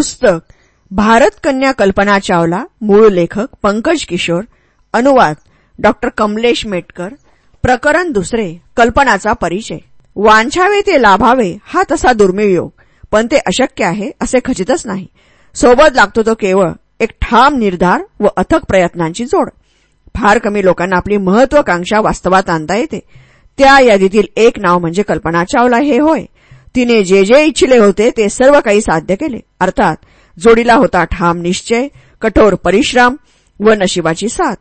पुस्तक भारत कन्या कल्पना चावला मूळ लेखक पंकज किशोर अनुवाद डॉक्टर कमलेश मेटकर प्रकरण दुसरे कल्पनाचा परिचय. वांछावे ते लाभावे हा तसा दुर्मिळ योग पण ते अशक्य आहे असे खचितच नाही. सोबत लागतो तो केवळ एक ठाम निर्धार व अथक प्रयत्नांची जोड. फार कमी लोकांना आपली महत्वाकांक्षा वास्तवात आणता येते. त्या यादीतील एक नाव म्हणजे कल्पना चावला हे होय. तिने जे जे इच्छिले होते ते सर्व काही साध्य केले. अर्थात जोडीला होता ठाम निश्चय कठोर परिश्रम व नशिबाची साथ.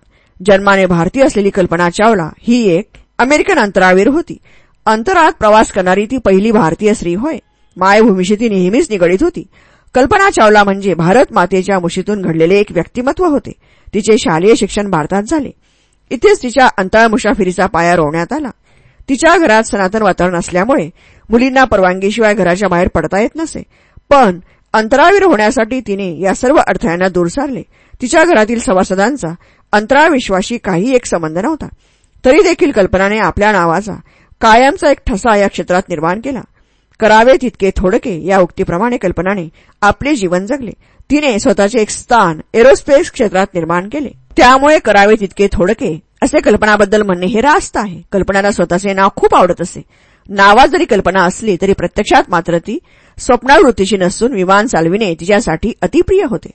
जन्माने भारतीय असलेली कल्पना चावला. ही एक अमेरिकन अंतराळवीर होती. अंतराळात प्रवास करणारी ती पहिली भारतीय स्त्री होय. मायभूमीशी ती नेहमीच निगडीत होती. कल्पना चावला म्हणजे भारत मातेच्या मुशीतून घडलेले एक व्यक्तिमत्व होते. तिचे शालेय शिक्षण भारतात झाले. इथेच तिच्या अंतराळ मुसाफिरीचा पाया रोवण्यात आला. तिच्या घरात सनातन वातावरण असल्यामुळे मुलींना परवानगीशिवाय घराच्या बाहेर पडता येत नसे. पण अंतराळवीर होण्यासाठी तिने या सर्व अडथळ्यांना दूर सारले. तिच्या घरातील सभासदांचा अंतराळविश्वाशी काही एक संबंध नव्हता. तरी देखील कल्पनाने आपल्या नावाचा कायमचा एक ठसा या क्षेत्रात निर्माण केला. करावे तितके थोडके या उक्तीप्रमाणे कल्पनाने आपले जीवन जगले. तिने स्वतःचे एक स्थान एरोस्पेस क्षेत्रात निर्माण केले. त्यामुळे करावे तितके थोडके असे कल्पनाबद्दल म्हणणे हे रास्त आहे. कल्पनाला स्वतःचे नाव खूप आवडत असे. नावात जरी कल्पना असली तरी प्रत्यक्षात मात्र ती स्वप्नावृत्तीची नसून विमान चालविणे तिच्यासाठी अतिप्रिय होते.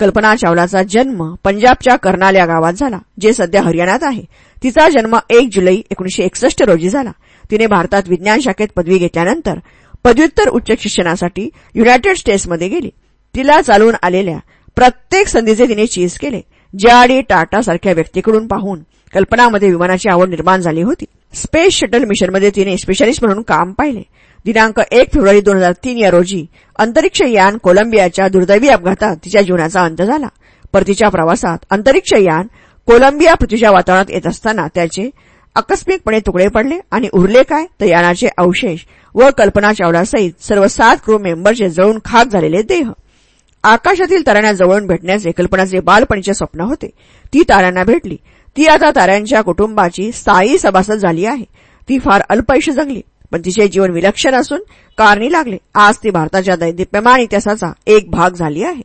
कल्पना चावलाचा जन्म पंजाबच्या कर्नाल या गावात झाला जे सध्या हरियाणात आहे. तिचा जन्म एक जुलै एकोणीशे एकसष्ट रोजी झाला. तिने भारतात विज्ञान शाखेत पदवी घेतल्यानंतर पदव्युत्तर उच्च शिक्षणासाठी युनायटेड स्टेट्समध्ये गेली. तिला चालून आलेल्या प्रत्येक संधीचे तिने चीज केले ज्या टाटा सारख्या व्यक्तीकडून पाहून कल्पनामध्ये विमानाची आवड निर्माण झाली होती. स्पेस शटल मिशनमध्ये तिने स्पेशालिस्ट म्हणून काम पाहिले. दिनांक एक फेब्रुवारी दोन हजार तीन या रोजी अंतरिक्ष यान कोलंबियाच्या दुर्दैवी अपघातात तिच्या जीवनाचा अंत झाला. परतीच्या प्रवासात अंतरिक्ष यान कोलंबिया पृथ्वीच्या वातावरणात येत असताना त्याचे आकस्मिकपणे तुकडे पडले आणि उरले काय? तर यानाचे अवशेष व कल्पना चावलासहित सर्व सात क्रू मेंबरचे जळून खाक झालेले देह. आकाशातील ताऱ्यांना जवळून भेटण्याचे कल्पनाचे बालपणीचे स्वप्न होते. ती ताऱ्यांना भेटली. ती आता ताऱ्यांच्या कुटुंबाची स्थायी सभासद झाली आहे. ती फार अल्पैश जगली पण तिचे जीवन विलक्षण असून कारणी लागले. आज ती भारताच्या दैदिप्यमान इतिहासाचा एक भाग झाली आहे.